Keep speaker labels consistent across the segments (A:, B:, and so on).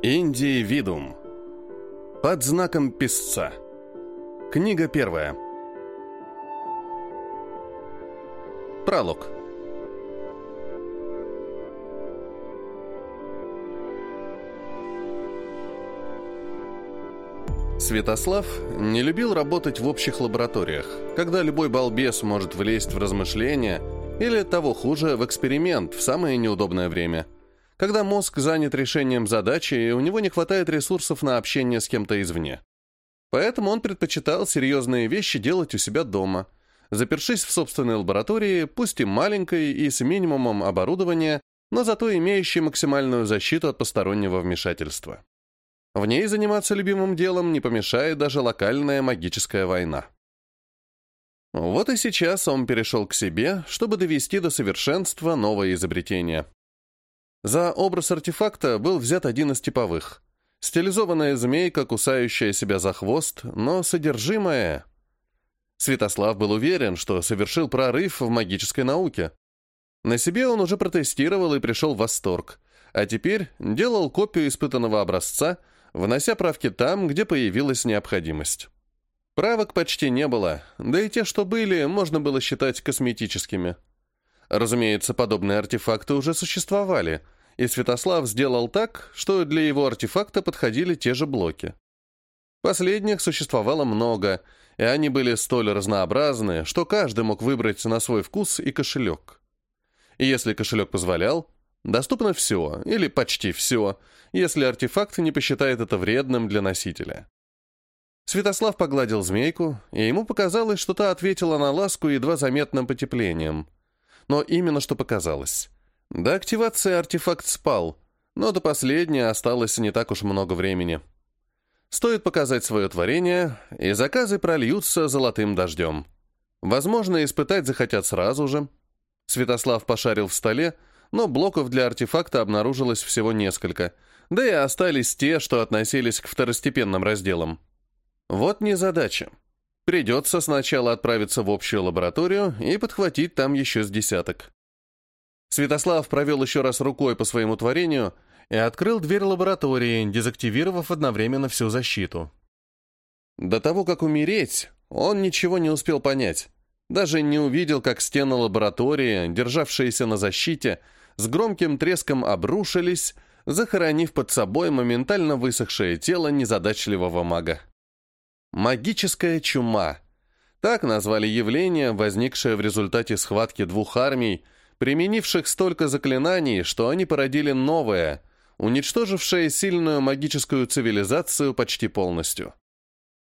A: Индивидуум. Под знаком писца. Книга первая. Пролог. Святослав не любил работать в общих лабораториях, когда любой балбес может влезть в размышления или, того хуже, в эксперимент в самое неудобное время, когда мозг занят решением задачи и у него не хватает ресурсов на общение с кем-то извне. Поэтому он предпочитал серьезные вещи делать у себя дома, запершись в собственной лаборатории, пусть и маленькой и с минимумом оборудования, но зато имеющей максимальную защиту от постороннего вмешательства. В ней заниматься любимым делом не помешает даже локальная магическая война. Вот и сейчас он перешел к себе, чтобы довести до совершенства новое изобретение. За образ артефакта был взят один из типовых. Стилизованная змейка, кусающая себя за хвост, но содержимое... Святослав был уверен, что совершил прорыв в магической науке. На себе он уже протестировал и пришел в восторг, а теперь делал копию испытанного образца, внося правки там, где появилась необходимость. Правок почти не было, да и те, что были, можно было считать косметическими. Разумеется, подобные артефакты уже существовали, и Святослав сделал так, что для его артефакта подходили те же блоки. Последних существовало много, и они были столь разнообразны, что каждый мог выбрать на свой вкус и кошелек. И если кошелек позволял, доступно все, или почти все, если артефакт не посчитает это вредным для носителя. Святослав погладил змейку, и ему показалось, что та ответила на ласку едва заметным потеплением. Но именно что показалось. До активации артефакт спал, но до последней осталось не так уж много времени. Стоит показать свое творение, и заказы прольются золотым дождем. Возможно, испытать захотят сразу же. Святослав пошарил в столе, но блоков для артефакта обнаружилось всего несколько, да и остались те, что относились к второстепенным разделам. Вот незадача. Придется сначала отправиться в общую лабораторию и подхватить там еще с десяток. Святослав провел еще раз рукой по своему творению и открыл дверь лаборатории, дезактивировав одновременно всю защиту. До того, как умереть, он ничего не успел понять. Даже не увидел, как стены лаборатории, державшиеся на защите, с громким треском обрушились, захоронив под собой моментально высохшее тело незадачливого мага. Магическая чума. Так назвали явление, возникшее в результате схватки двух армий, применивших столько заклинаний, что они породили новое, уничтожившее сильную магическую цивилизацию почти полностью.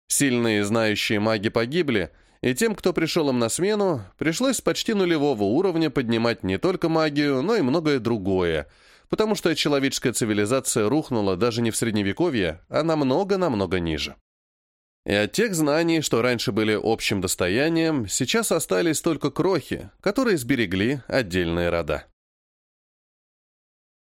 A: Сильные знающие маги погибли, и тем, кто пришел им на смену, пришлось с почти нулевого уровня поднимать не только магию, но и многое другое, потому что человеческая цивилизация рухнула даже не в Средневековье, а намного-намного ниже. И от тех знаний, что раньше были общим достоянием, сейчас остались только крохи, которые сберегли отдельные рода.